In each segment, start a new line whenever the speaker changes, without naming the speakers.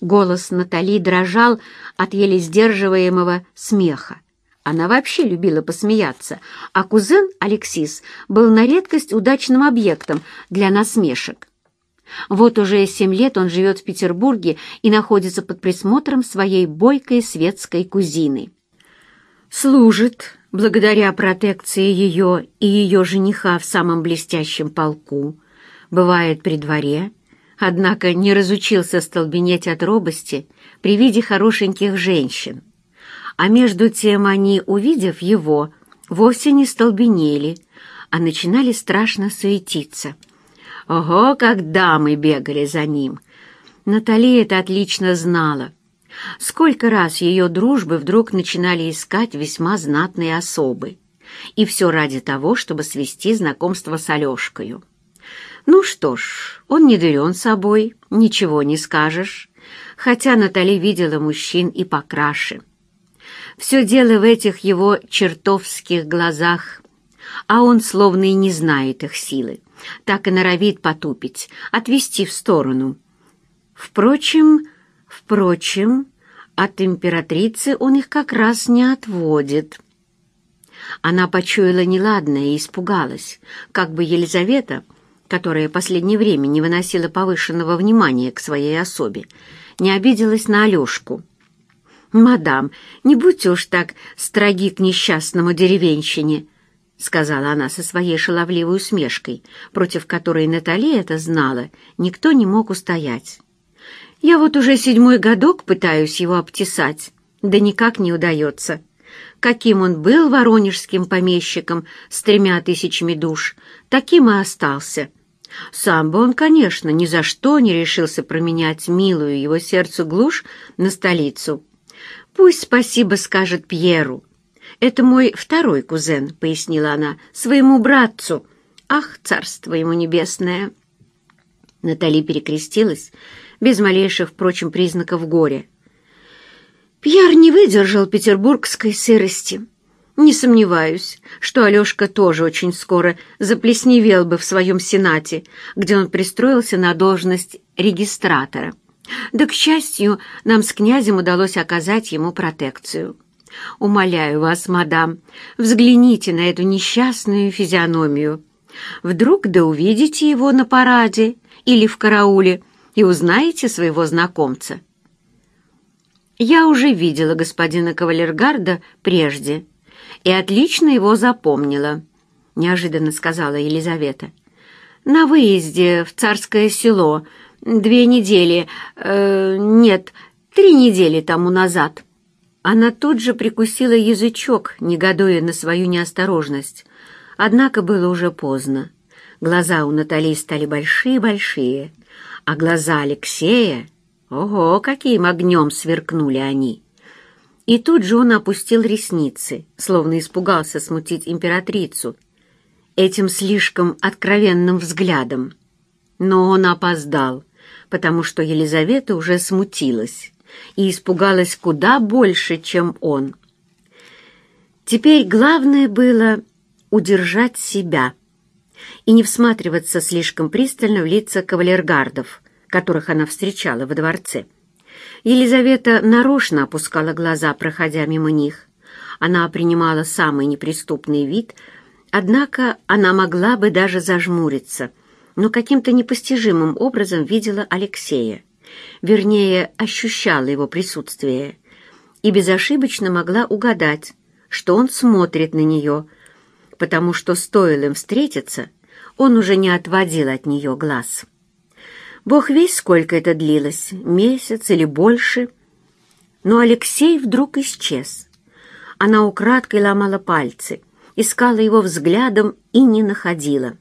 Голос Натали дрожал от еле сдерживаемого смеха. Она вообще любила посмеяться, а кузен Алексис был на редкость удачным объектом для насмешек. Вот уже семь лет он живет в Петербурге и находится под присмотром своей бойкой светской кузины. Служит, благодаря протекции ее и ее жениха в самом блестящем полку, бывает при дворе, однако не разучился столбенеть от робости при виде хорошеньких женщин. А между тем они, увидев его, вовсе не столбенели, а начинали страшно суетиться. Ого, как дамы бегали за ним! Натали это отлично знала. Сколько раз ее дружбы вдруг начинали искать весьма знатные особы. И все ради того, чтобы свести знакомство с Алешкою. Ну что ж, он не дурен собой, ничего не скажешь, хотя Натали видела мужчин и покраше. Все дело в этих его чертовских глазах, а он словно и не знает их силы, так и норовит потупить, отвести в сторону. Впрочем, впрочем, от императрицы он их как раз не отводит. Она почуяла неладное и испугалась, как бы Елизавета, которая последнее время не выносила повышенного внимания к своей особе, не обиделась на Алешку. «Мадам, не будьте уж так строги к несчастному деревенщине», — сказала она со своей шаловливой усмешкой, против которой Натали это знала, никто не мог устоять. «Я вот уже седьмой годок пытаюсь его обтесать, да никак не удается. Каким он был воронежским помещиком с тремя тысячами душ, таким и остался. Сам бы он, конечно, ни за что не решился променять милую его сердцу глушь на столицу. Пусть спасибо скажет Пьеру. Это мой второй кузен, — пояснила она, — своему братцу. Ах, царство ему небесное! Натали перекрестилась, без малейших, впрочем, признаков горя. Пьер не выдержал петербургской сырости. Не сомневаюсь, что Алешка тоже очень скоро заплесневел бы в своем сенате, где он пристроился на должность регистратора. Да, к счастью, нам с князем удалось оказать ему протекцию. Умоляю вас, мадам, взгляните на эту несчастную физиономию. Вдруг да увидите его на параде или в карауле и узнаете своего знакомца. Я уже видела господина кавалергарда прежде и отлично его запомнила, неожиданно сказала Елизавета. На выезде в царское село две недели, э, нет, три недели тому назад. Она тут же прикусила язычок, негодуя на свою неосторожность. Однако было уже поздно. Глаза у Натали стали большие-большие, а глаза Алексея... Ого, каким огнем сверкнули они! И тут же он опустил ресницы, словно испугался смутить императрицу этим слишком откровенным взглядом. Но он опоздал, потому что Елизавета уже смутилась и испугалась куда больше, чем он. Теперь главное было удержать себя и не всматриваться слишком пристально в лица кавалергардов, которых она встречала во дворце. Елизавета нарочно опускала глаза, проходя мимо них. Она принимала самый неприступный вид, однако она могла бы даже зажмуриться, но каким-то непостижимым образом видела Алексея вернее, ощущала его присутствие, и безошибочно могла угадать, что он смотрит на нее, потому что, стоило им встретиться, он уже не отводил от нее глаз. Бог весь сколько это длилось, месяц или больше, но Алексей вдруг исчез. Она украдкой ломала пальцы, искала его взглядом и не находила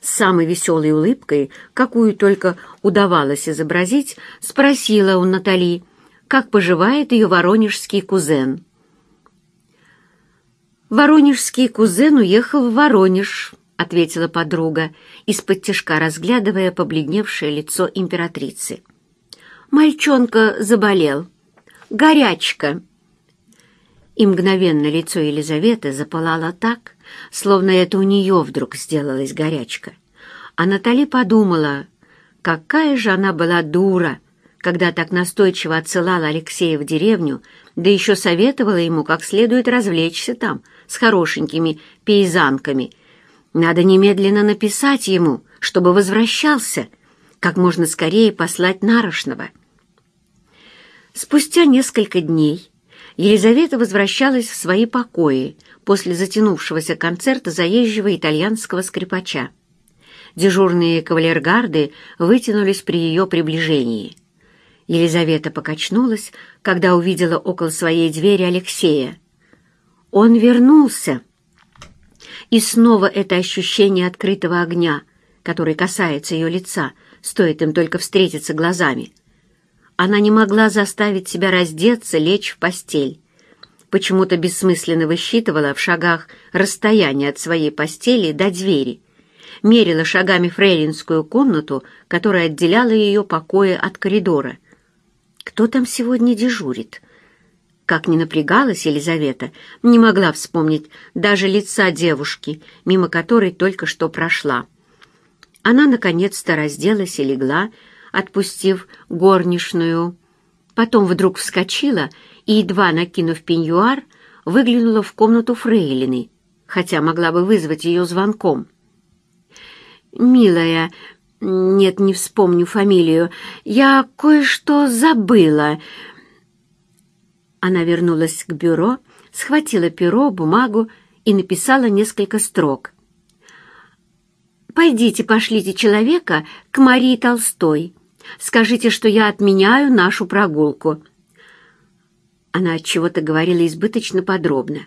с самой веселой улыбкой, какую только удавалось изобразить, спросила у Натали, как поживает ее воронежский кузен. «Воронежский кузен уехал в Воронеж», — ответила подруга, из-под тяжка разглядывая побледневшее лицо императрицы. «Мальчонка заболел. Горячка». И мгновенно лицо Елизаветы запылало так, словно это у нее вдруг сделалась горячка. А Натали подумала, какая же она была дура, когда так настойчиво отсылала Алексея в деревню, да еще советовала ему как следует развлечься там с хорошенькими пейзанками. Надо немедленно написать ему, чтобы возвращался, как можно скорее послать Нарочного. Спустя несколько дней Елизавета возвращалась в свои покои после затянувшегося концерта заезжего итальянского скрипача. Дежурные кавалергарды вытянулись при ее приближении. Елизавета покачнулась, когда увидела около своей двери Алексея. Он вернулся. И снова это ощущение открытого огня, который касается ее лица, стоит им только встретиться глазами. Она не могла заставить себя раздеться, лечь в постель. Почему-то бессмысленно высчитывала в шагах расстояние от своей постели до двери. Мерила шагами фрейлинскую комнату, которая отделяла ее покои от коридора — кто там сегодня дежурит? Как ни напрягалась Елизавета, не могла вспомнить даже лица девушки, мимо которой только что прошла. Она наконец-то разделась и легла, отпустив горничную. Потом вдруг вскочила и, едва накинув пеньюар, выглянула в комнату фрейлины, хотя могла бы вызвать ее звонком. «Милая, нет, не вспомню фамилию. Я кое-что забыла. Она вернулась к бюро, схватила перо, бумагу и написала несколько строк. «Пойдите, пошлите человека к Марии Толстой. Скажите, что я отменяю нашу прогулку». Она от чего-то говорила избыточно подробно.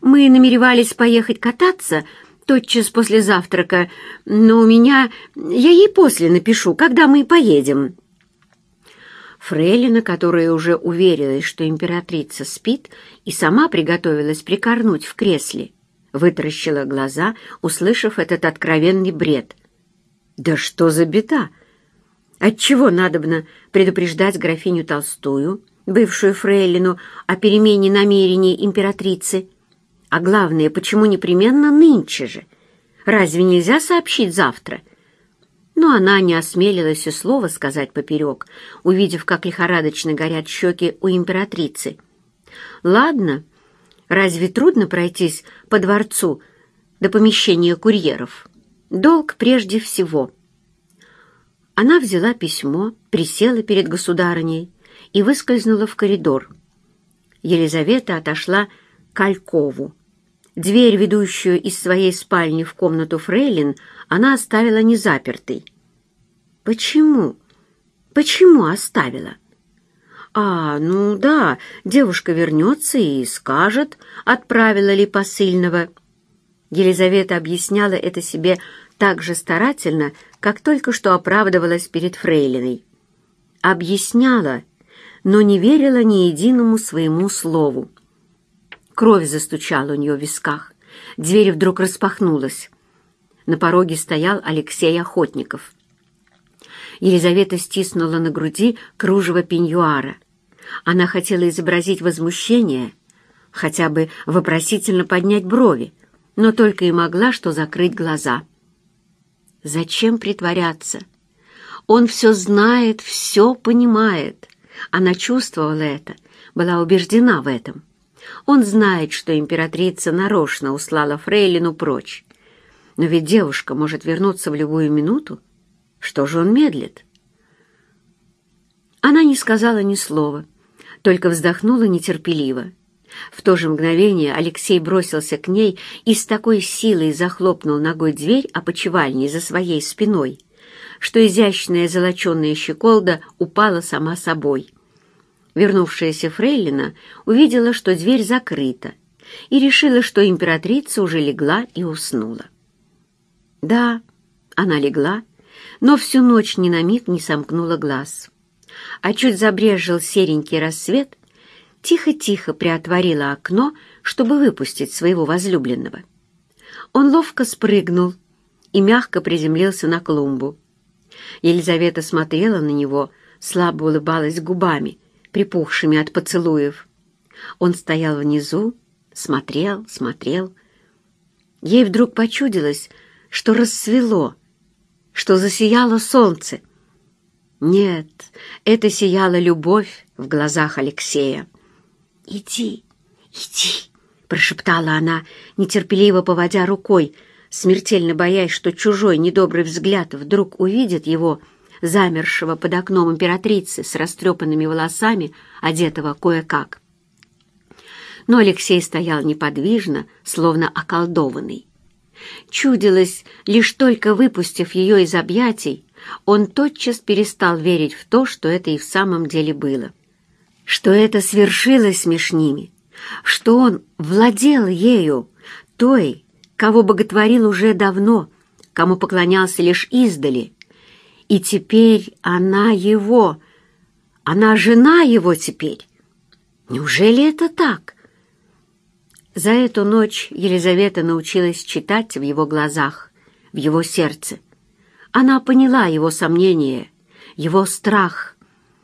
«Мы намеревались поехать кататься», тотчас после завтрака, но у меня... Я ей после напишу, когда мы поедем». Фрейлина, которая уже уверилась, что императрица спит, и сама приготовилась прикорнуть в кресле, вытаращила глаза, услышав этот откровенный бред. «Да что за беда? Отчего надобно предупреждать графиню Толстую, бывшую фрейлину, о перемене намерений императрицы?» А главное, почему непременно нынче же? Разве нельзя сообщить завтра? Но она не осмелилась и слова сказать поперек, увидев, как лихорадочно горят щеки у императрицы. «Ладно, разве трудно пройтись по дворцу до помещения курьеров? Долг прежде всего». Она взяла письмо, присела перед государыней и выскользнула в коридор. Елизавета отошла к Алькову. Дверь, ведущую из своей спальни в комнату Фрейлин, она оставила незапертой. Почему? Почему оставила? А, ну да, девушка вернется и скажет, отправила ли посыльного. Елизавета объясняла это себе так же старательно, как только что оправдывалась перед Фрейлиной. Объясняла, но не верила ни единому своему слову. Кровь застучала у нее в висках. Дверь вдруг распахнулась. На пороге стоял Алексей Охотников. Елизавета стиснула на груди кружево пеньюара. Она хотела изобразить возмущение, хотя бы вопросительно поднять брови, но только и могла что закрыть глаза. Зачем притворяться? Он все знает, все понимает. Она чувствовала это, была убеждена в этом. Он знает, что императрица нарочно услала Фрейлину прочь. Но ведь девушка может вернуться в любую минуту. Что же он медлит? Она не сказала ни слова, только вздохнула нетерпеливо. В то же мгновение Алексей бросился к ней и с такой силой захлопнул ногой дверь опочивальни за своей спиной, что изящная золоченая щеколда упала сама собой. Вернувшаяся Фрейлина увидела, что дверь закрыта, и решила, что императрица уже легла и уснула. Да, она легла, но всю ночь ни на миг не сомкнула глаз. А чуть забрежил серенький рассвет, тихо-тихо приотворила окно, чтобы выпустить своего возлюбленного. Он ловко спрыгнул и мягко приземлился на клумбу. Елизавета смотрела на него, слабо улыбалась губами, припухшими от поцелуев. Он стоял внизу, смотрел, смотрел. Ей вдруг почудилось, что рассвело, что засияло солнце. Нет, это сияла любовь в глазах Алексея. «Иди, иди!» — прошептала она, нетерпеливо поводя рукой, смертельно боясь, что чужой недобрый взгляд вдруг увидит его, замершего под окном императрицы с растрепанными волосами, одетого кое-как. Но Алексей стоял неподвижно, словно околдованный. Чудилось, лишь только выпустив ее из объятий, он тотчас перестал верить в то, что это и в самом деле было. Что это свершилось меж ними, что он владел ею, той, кого боготворил уже давно, кому поклонялся лишь издали. И теперь она его, она жена его теперь. Неужели это так? За эту ночь Елизавета научилась читать в его глазах, в его сердце. Она поняла его сомнения, его страх,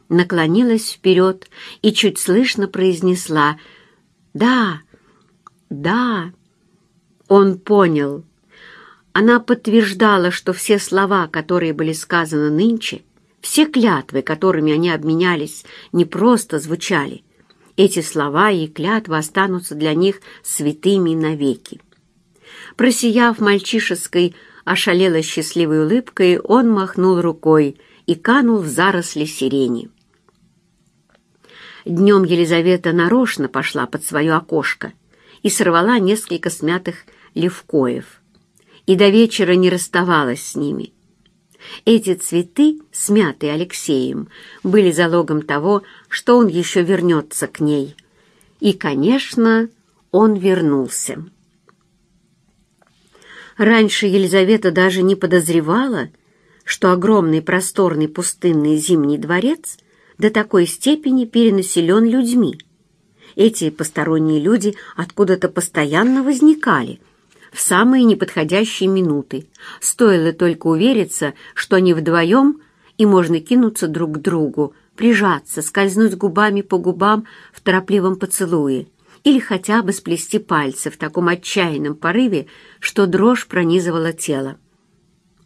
наклонилась вперед и чуть слышно произнесла «Да, да». Он понял. Она подтверждала, что все слова, которые были сказаны нынче, все клятвы, которыми они обменялись, не просто звучали, эти слова и клятвы останутся для них святыми навеки. Просияв мальчишеской, ошалело счастливой улыбкой, он махнул рукой и канул в заросли сирени. Днем Елизавета нарочно пошла под свое окошко и сорвала несколько смятых левкоев, и до вечера не расставалась с ними — эти цветы, смятые Алексеем, были залогом того, что он еще вернется к ней. И, конечно, он вернулся. Раньше Елизавета даже не подозревала, что огромный просторный пустынный зимний дворец до такой степени перенаселен людьми. Эти посторонние люди откуда-то постоянно возникали, в самые неподходящие минуты. Стоило только увериться, что они вдвоем, и можно кинуться друг к другу, прижаться, скользнуть губами по губам в торопливом поцелуе или хотя бы сплести пальцы в таком отчаянном порыве, что дрожь пронизывала тело.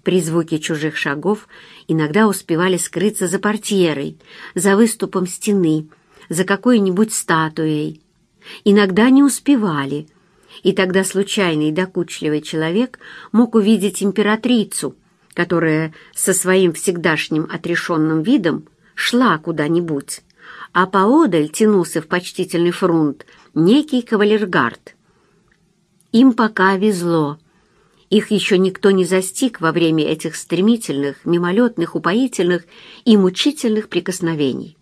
При звуке чужих шагов иногда успевали скрыться за портьерой, за выступом стены, за какой-нибудь статуей. Иногда не успевали — и тогда случайный докучливый человек мог увидеть императрицу, которая со своим всегдашним отрешенным видом шла куда-нибудь, а поодаль тянулся в почтительный фрунт некий кавалергард. Им пока везло. Их еще никто не застиг во время этих стремительных, мимолетных, упоительных и мучительных прикосновений.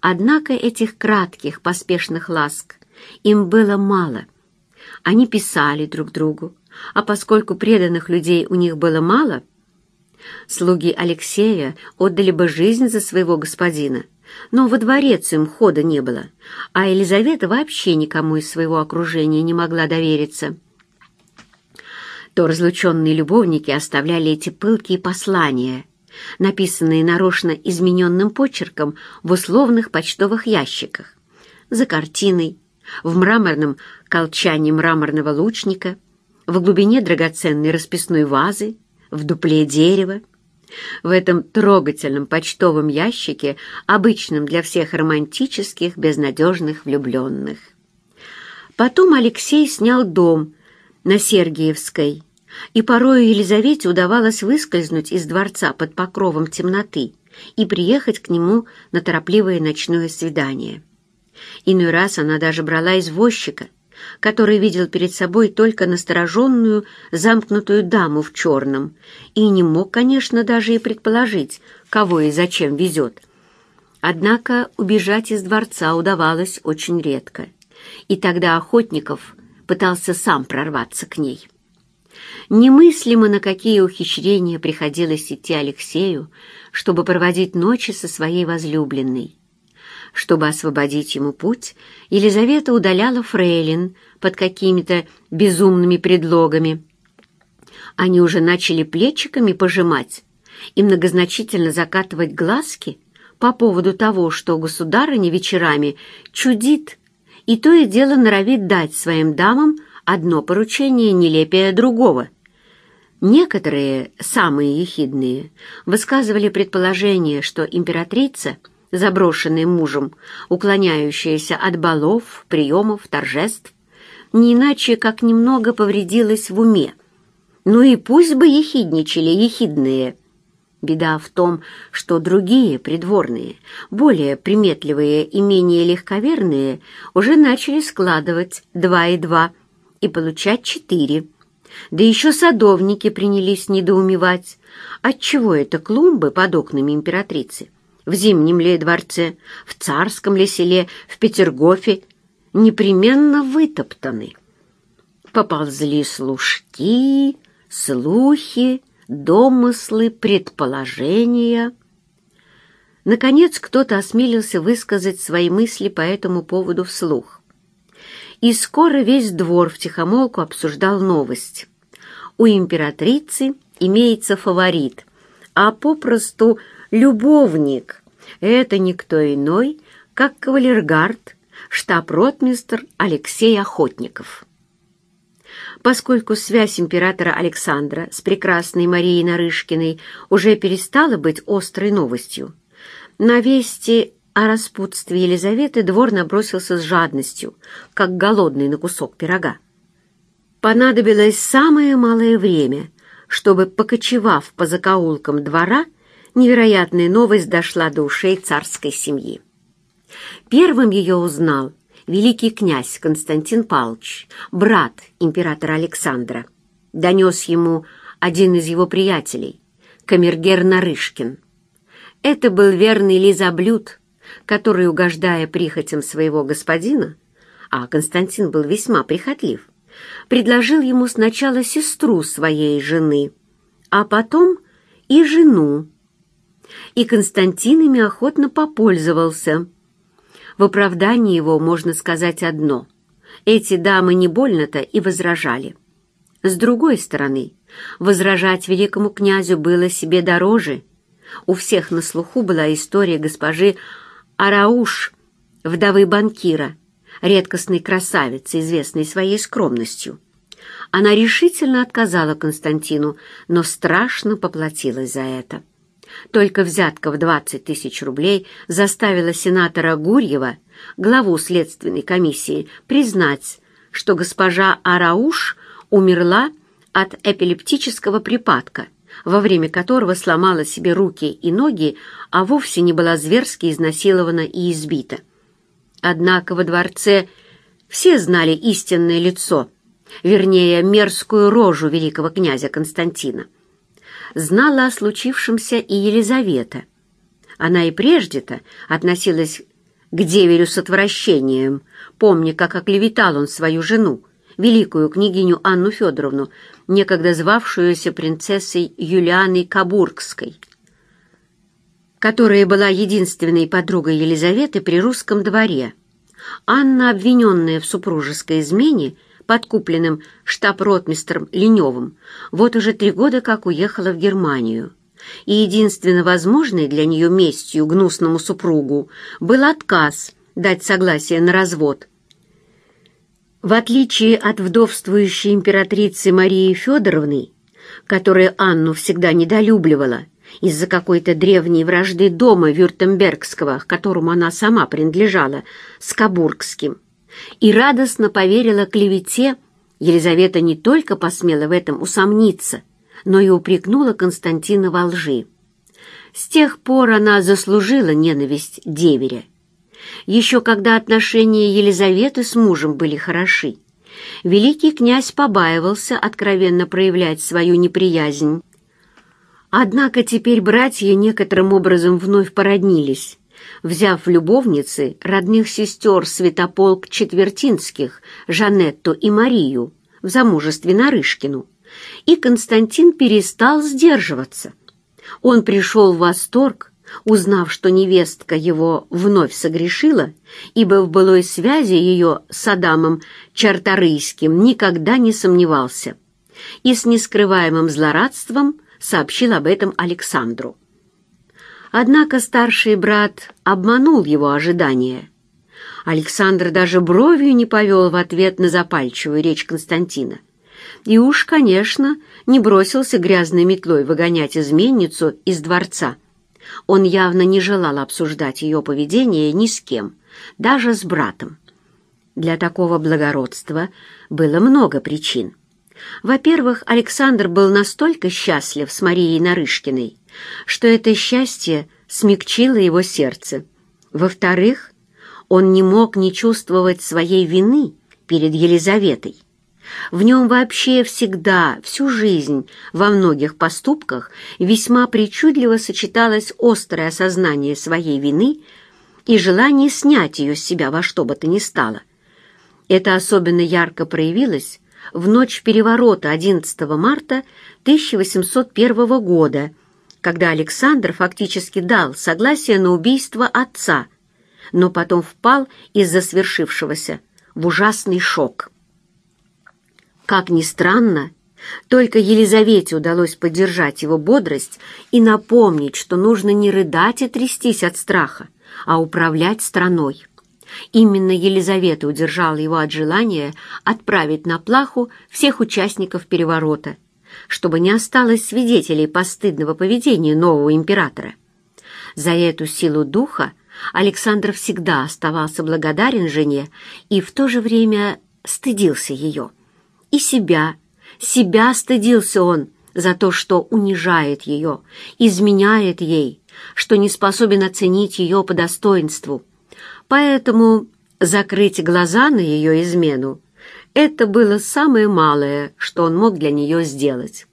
Однако этих кратких, поспешных ласк им было мало — они писали друг другу, а поскольку преданных людей у них было мало, слуги Алексея отдали бы жизнь за своего господина, но во дворец им хода не было, а Елизавета вообще никому из своего окружения не могла довериться. То разлученные любовники оставляли эти пылкие послания, написанные нарочно измененным почерком в условных почтовых ящиках, за картиной, в мраморном колчане мраморного лучника, в глубине драгоценной расписной вазы, в дупле дерева. В этом трогательном почтовом ящике, обычном для всех романтических, безнадежных влюбленных. Потом Алексей снял дом на Сергиевской, и порою Елизавете удавалось выскользнуть из дворца под покровом темноты и приехать к нему на торопливое ночное свидание. Иной раз она даже брала извозчика, который видел перед собой только настороженную, замкнутую даму в черном, и не мог, конечно, даже и предположить, кого и зачем везет. Однако убежать из дворца удавалось очень редко, и тогда Охотников пытался сам прорваться к ней. Немыслимо, на какие ухищрения приходилось идти Алексею, чтобы проводить ночи со своей возлюбленной. Чтобы освободить ему путь, Елизавета удаляла фрейлин под какими-то безумными предлогами. Они уже начали плечиками пожимать и многозначительно закатывать глазки по поводу того, что государыня вечерами чудит и то и дело норовит дать своим дамам одно поручение нелепее другого. Некоторые, самые ехидные, высказывали предположение, что императрица, заброшенная мужем, уклоняющаяся от балов, приемов, торжеств, не иначе как немного повредилась в уме. Ну и пусть бы ехидничали ехидные. Беда в том, что другие придворные, более приметливые и менее легковерные, уже начали складывать два и два и получать четыре. Да еще садовники принялись недоумевать, отчего это клумбы под окнами императрицы в Зимнем ли дворце, в Царском ли селе, в Петергофе непременно вытоптаны. Поползли служки, слухи, домыслы, предположения. Наконец кто-то осмелился высказать свои мысли по этому поводу вслух и скоро весь двор втихомолку обсуждал новость. У императрицы имеется фаворит, а попросту любовник. Это никто иной, как кавалергард, штаб-ротмистр Алексей Охотников. Поскольку связь императора Александра с прекрасной Марией Нарышкиной уже перестала быть острой новостью, на вести о распутстве Елизаветы двор набросился с жадностью, как голодный на кусок пирога. Понадобилось самое малое время, чтобы, покочевав по закоулкам двора, невероятная новость дошла до ушей царской семьи. Первым ее узнал великий князь Константин Павлович, брат императора Александра. Донес ему один из его приятелей, камергер Нарышкин. Это был верный лизоблюд, который, угождая прихотям своего господина, а Константин был весьма прихотлив, предложил ему сначала сестру своей жены, а потом и жену. И Константин ими охотно попользовался. В оправдании его можно сказать одно. Эти дамы не больно-то и возражали. С другой стороны, возражать великому князю было себе дороже. У всех на слуху была история госпожи Арауш, вдовы банкира, редкостной красавицы, известной своей скромностью. Она решительно отказала Константину, но страшно поплатилась за это. Только взятка в 20 тысяч рублей заставила сенатора Гурьева, главу следственной комиссии, признать, что госпожа Арауш умерла от эпилептического припадка – во время которого сломала себе руки и ноги, а вовсе не была зверски изнасилована и избита. Однако во дворце все знали истинное лицо, вернее, мерзкую рожу великого князя Константина. Знала о случившемся и Елизавета. Она и прежде-то относилась к деверю с отвращением, помня, как оклеветал он свою жену, великую княгиню Анну Федоровну, некогда звавшуюся принцессой Юлианой Кабургской, которая была единственной подругой Елизаветы при русском дворе. Анна, обвиненная в супружеской измене, подкупленным штаб-ротмистром Леневым, вот уже три года как уехала в Германию. И единственно возможной для нее местью гнусному супругу был отказ дать согласие на развод – в отличие от вдовствующей императрицы Марии Федоровны, которая Анну всегда недолюбливала из-за какой-то древней вражды дома Вюртембергского, которому она сама принадлежала, с Кабургским, и радостно поверила клевете, Елизавета не только посмела в этом усомниться, но и упрекнула Константина во лжи. С тех пор она заслужила ненависть деверя еще когда отношения Елизаветы с мужем были хороши. Великий князь побаивался откровенно проявлять свою неприязнь. Однако теперь братья некоторым образом вновь породнились, взяв в любовницы родных сестер Святополк Четвертинских, Жанетту и Марию, в замужестве Нарышкину, и Константин перестал сдерживаться. Он пришел в восторг, узнав, что невестка его вновь согрешила, ибо в былой связи ее с Адамом Чарторийским никогда не сомневался, и с нескрываемым злорадством сообщил об этом Александру. Однако старший брат обманул его ожидания. Александр даже бровью не повел в ответ на запальчивую речь Константина, И уж, конечно, не бросился грязной метлой выгонять изменницу из дворца. Он явно не желал обсуждать ее поведение ни с кем, даже с братом. Для такого благородства было много причин. Во-первых, Александр был настолько счастлив с Марией Нарышкиной, что это счастье смягчило его сердце. Во-вторых, он не мог не чувствовать своей вины перед Елизаветой. В нем вообще всегда, всю жизнь, во многих поступках весьма причудливо сочеталось острое осознание своей вины и желание снять ее с себя во что бы то ни стало. Это особенно ярко проявилось в ночь переворота 11 марта 1801 года, когда Александр фактически дал согласие на убийство отца, но потом впал из-за свершившегося в ужасный шок. Как ни странно, только Елизавете удалось поддержать его бодрость и напомнить, что нужно не рыдать и трястись от страха, а управлять страной. Именно Елизавета удержала его от желания отправить на плаху всех участников переворота, чтобы не осталось свидетелей постыдного поведения нового императора. За эту силу духа Александр всегда оставался благодарен жене и в то же время стыдился ее. И себя, себя стыдился он за то, что унижает ее, изменяет ей, что не способен оценить ее по достоинству. Поэтому закрыть глаза на ее измену — это было самое малое, что он мог для нее сделать.